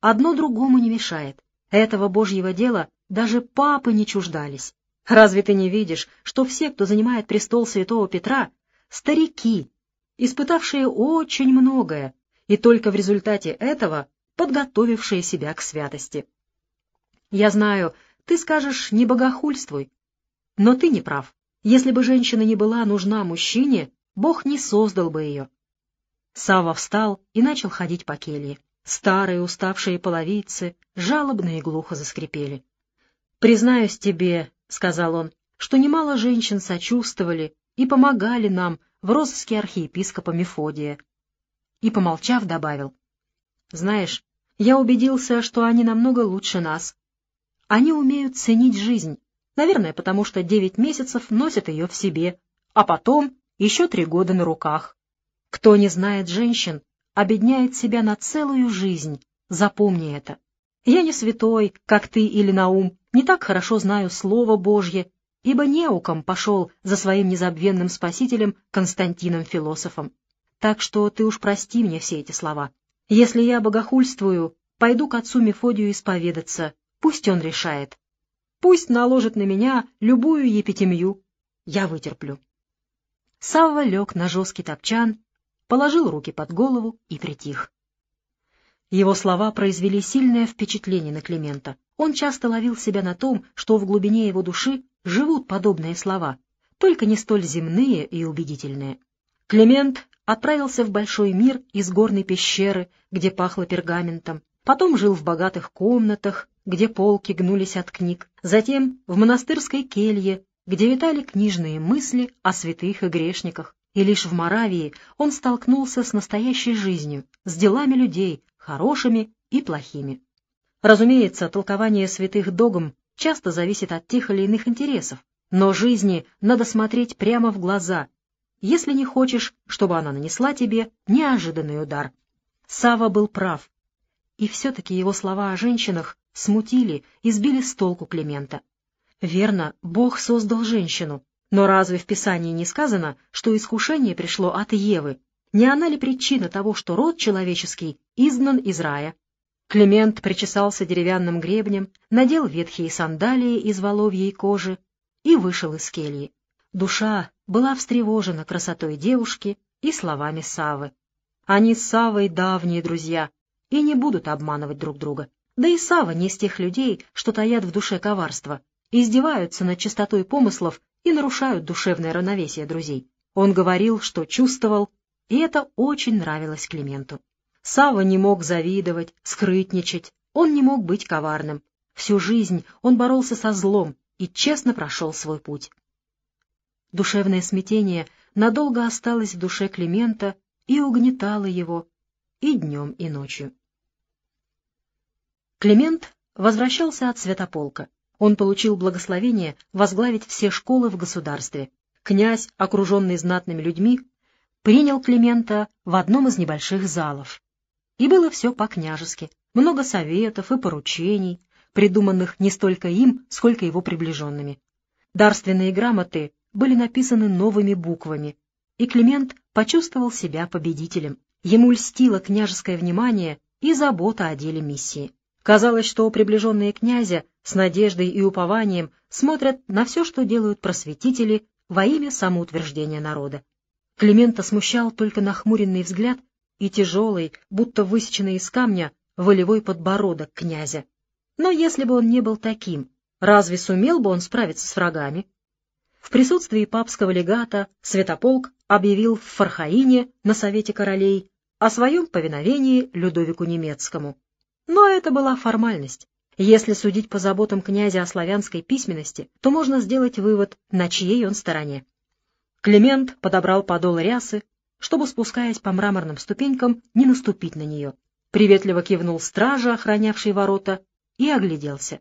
одно другому не мешает. Этого божьего дела даже папы не чуждались. Разве ты не видишь, что все, кто занимает престол святого Петра, старики, испытавшие очень многое, и только в результате этого подготовившие себя к святости? Я знаю, ты скажешь «не богохульствуй», но ты не прав. Если бы женщина не была нужна мужчине, Бог не создал бы ее. Сава встал и начал ходить по келье. Старые уставшие половицы жалобно и глухо заскрипели. «Признаюсь тебе, — сказал он, — что немало женщин сочувствовали и помогали нам в розыске архиепископа Мефодия». И, помолчав, добавил, «Знаешь, я убедился, что они намного лучше нас. Они умеют ценить жизнь, наверное, потому что девять месяцев носят ее в себе, а потом еще три года на руках. Кто не знает женщин, обедняет себя на целую жизнь, запомни это. Я не святой, как ты или Наум, не так хорошо знаю Слово Божье, ибо неуком пошел за своим незабвенным спасителем Константином Философом. Так что ты уж прости мне все эти слова. Если я богохульствую, пойду к отцу Мефодию исповедаться, пусть он решает. Пусть наложит на меня любую епитемью, я вытерплю. Савва лег на жесткий топчан, положил руки под голову и притих. Его слова произвели сильное впечатление на Климента. Он часто ловил себя на том, что в глубине его души живут подобные слова, только не столь земные и убедительные. Климент отправился в большой мир из горной пещеры, где пахло пергаментом, потом жил в богатых комнатах, где полки гнулись от книг, затем в монастырской келье, где витали книжные мысли о святых и грешниках, и лишь в Моравии он столкнулся с настоящей жизнью, с делами людей, хорошими и плохими. Разумеется, толкование святых догм часто зависит от тех или иных интересов, но жизни надо смотреть прямо в глаза, если не хочешь, чтобы она нанесла тебе неожиданный удар. Сава был прав, и все-таки его слова о женщинах смутили и сбили с толку Климента. Верно, Бог создал женщину, но разве в Писании не сказано, что искушение пришло от Евы, не она ли причина того, что род человеческий изгнан из рая? Климент причесался деревянным гребнем, надел ветхие сандалии из воловьей кожи и вышел из кельи. Душа была встревожена красотой девушки и словами Савы. Они с Савой давние друзья и не будут обманывать друг друга. Да и Сава не из тех людей, что таят в душе коварство, издеваются над чистотой помыслов и нарушают душевное равновесие друзей. Он говорил, что чувствовал, и это очень нравилось Клименту. Сава не мог завидовать, скрытничать, он не мог быть коварным. Всю жизнь он боролся со злом и честно прошел свой путь. Душевное смятение надолго осталось в душе Климента и угнетало его и днем, и ночью. Климент возвращался от Святополка. Он получил благословение возглавить все школы в государстве. Князь, окруженный знатными людьми, принял Климента в одном из небольших залов. И было все по-княжески, много советов и поручений, придуманных не столько им, сколько его приближенными. Дарственные грамоты были написаны новыми буквами, и Климент почувствовал себя победителем. Ему льстило княжеское внимание и забота о деле миссии. Казалось, что приближенные князя с надеждой и упованием смотрят на все, что делают просветители во имя самоутверждения народа. Климента смущал только нахмуренный взгляд и тяжелый, будто высеченный из камня, волевой подбородок князя. Но если бы он не был таким, разве сумел бы он справиться с врагами? В присутствии папского легата Святополк объявил в Фархаине на Совете Королей о своем повиновении Людовику Немецкому. Но это была формальность. Если судить по заботам князя о славянской письменности, то можно сделать вывод, на чьей он стороне. Климент подобрал подол рясы, чтобы, спускаясь по мраморным ступенькам, не наступить на нее. Приветливо кивнул стража, охранявший ворота, и огляделся.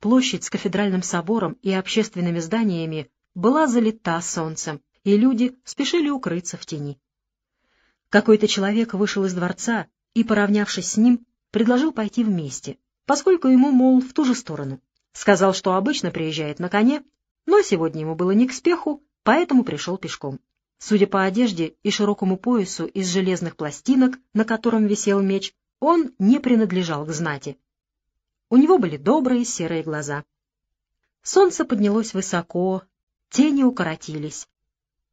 Площадь с кафедральным собором и общественными зданиями была залита солнцем, и люди спешили укрыться в тени. Какой-то человек вышел из дворца и, поравнявшись с ним, предложил пойти вместе, поскольку ему, мол, в ту же сторону. Сказал, что обычно приезжает на коне, но сегодня ему было не к спеху, поэтому пришел пешком. Судя по одежде и широкому поясу из железных пластинок, на котором висел меч, он не принадлежал к знати. У него были добрые серые глаза. Солнце поднялось высоко, тени укоротились.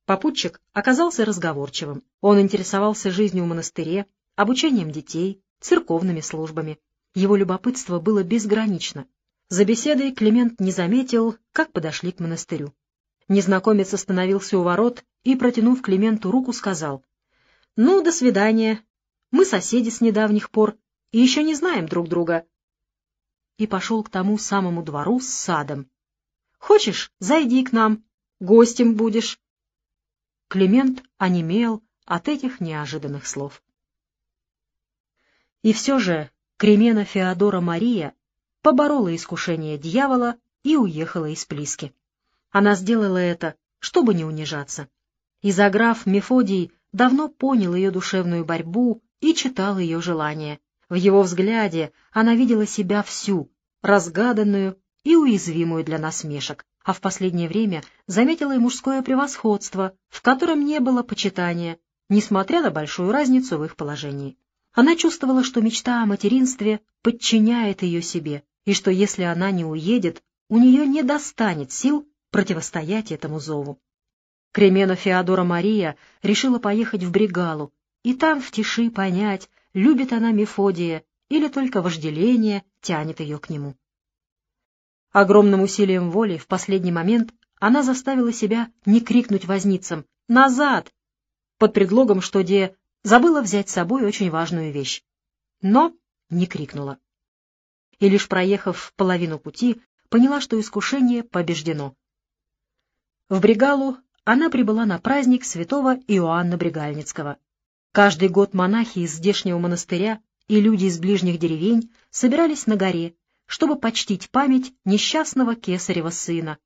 Попутчик оказался разговорчивым. Он интересовался жизнью в монастыре, обучением детей, церковными службами. Его любопытство было безгранично. За беседой Климент не заметил, как подошли к монастырю. Незнакомец остановился у ворот и, протянув Клименту руку, сказал, «Ну, до свидания. Мы соседи с недавних пор и еще не знаем друг друга». И пошел к тому самому двору с садом. «Хочешь, зайди к нам, гостем будешь». Климент онемел от этих неожиданных слов. И все же Кремена Феодора Мария поборола искушение дьявола и уехала из Плиски. Она сделала это, чтобы не унижаться. Изограф Мефодий давно понял ее душевную борьбу и читал ее желания. В его взгляде она видела себя всю, разгаданную и уязвимую для насмешек, а в последнее время заметила и мужское превосходство, в котором не было почитания, несмотря на большую разницу в их положении. Она чувствовала, что мечта о материнстве подчиняет ее себе, и что если она не уедет, у нее не достанет сил противостоять этому зову. Кремена Феодора Мария решила поехать в Бригалу и там в тиши понять, любит она Мефодия или только вожделение тянет ее к нему. Огромным усилием воли в последний момент она заставила себя не крикнуть возницам «Назад!» под предлогом, что Де забыла взять с собой очень важную вещь. Но не крикнула. И лишь проехав половину пути, поняла, что искушение побеждено. В Бригалу она прибыла на праздник святого Иоанна Бригальницкого. Каждый год монахи из здешнего монастыря и люди из ближних деревень собирались на горе, чтобы почтить память несчастного кесарева сына,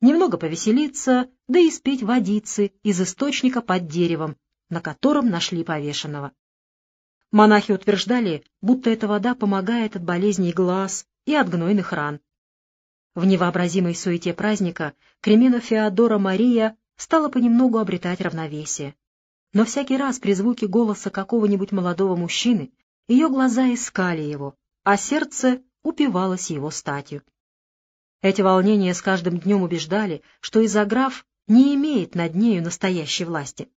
немного повеселиться, да и спеть водицы из источника под деревом, на котором нашли повешенного. Монахи утверждали, будто эта вода помогает от болезней глаз и от гнойных ран. В невообразимой суете праздника Кремена Феодора Мария стала понемногу обретать равновесие. Но всякий раз при звуке голоса какого-нибудь молодого мужчины ее глаза искали его, а сердце упивалось его статью. Эти волнения с каждым днем убеждали, что Изограф не имеет над нею настоящей власти.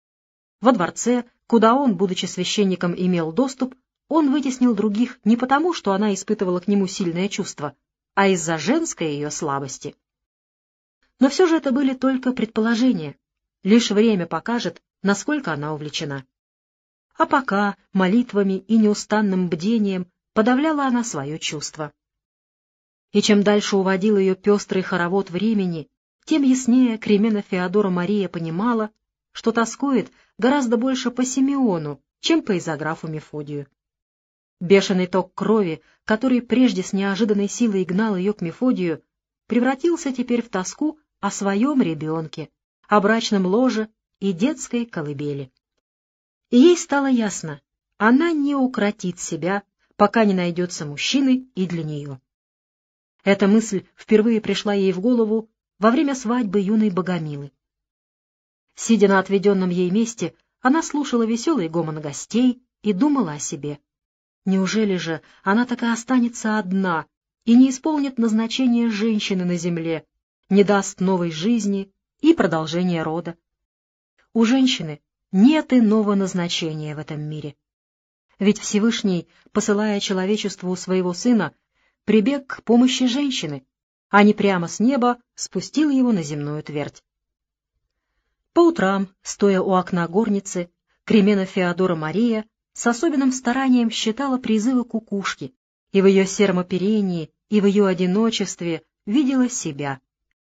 Во дворце, куда он, будучи священником, имел доступ, он вытеснил других не потому, что она испытывала к нему сильное чувство, а из-за женской ее слабости. Но все же это были только предположения. Лишь время покажет, насколько она увлечена. А пока молитвами и неустанным бдением подавляла она свое чувство. И чем дальше уводил ее пестрый хоровод времени, тем яснее Кремена Феодора Мария понимала, что тоскует гораздо больше по Симеону, чем по изографу Мефодию. Бешеный ток крови, который прежде с неожиданной силой гнал ее к Мефодию, превратился теперь в тоску о своем ребенке, о брачном ложе и детской колыбели. И ей стало ясно, она не укротит себя, пока не найдется мужчины и для нее. Эта мысль впервые пришла ей в голову во время свадьбы юной Богомилы. Сидя на отведенном ей месте, она слушала веселый гомон гостей и думала о себе. Неужели же она так и останется одна и не исполнит назначение женщины на земле, не даст новой жизни и продолжения рода? У женщины нет иного назначения в этом мире. Ведь Всевышний, посылая человечеству своего сына, прибег к помощи женщины, а не прямо с неба спустил его на земную твердь. По утрам, стоя у окна горницы, Кремена Феодора Мария с особенным старанием считала призывы кукушки, и в ее сером оперении, и в ее одиночестве видела себя,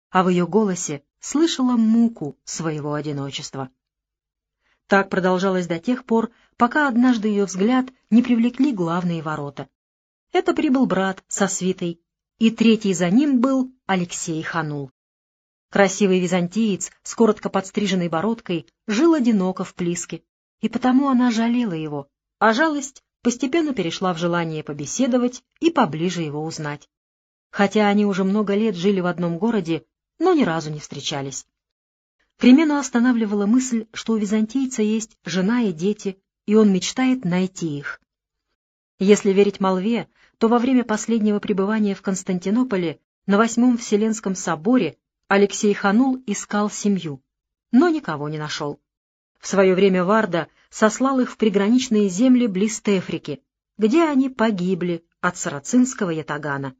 а в ее голосе слышала муку своего одиночества. Так продолжалось до тех пор, пока однажды ее взгляд не привлекли главные ворота. Это прибыл брат со свитой, и третий за ним был Алексей Ханул. Красивый византиец с коротко подстриженной бородкой жил одиноко в Плиске, и потому она жалела его, а жалость постепенно перешла в желание побеседовать и поближе его узнать. Хотя они уже много лет жили в одном городе, но ни разу не встречались. Кремену останавливала мысль, что у византийца есть жена и дети, и он мечтает найти их. Если верить молве, то во время последнего пребывания в Константинополе на Восьмом Вселенском соборе Алексей Ханул искал семью, но никого не нашел. В свое время Варда сослал их в приграничные земли близ Тефрики, где они погибли от сарацинского ятагана.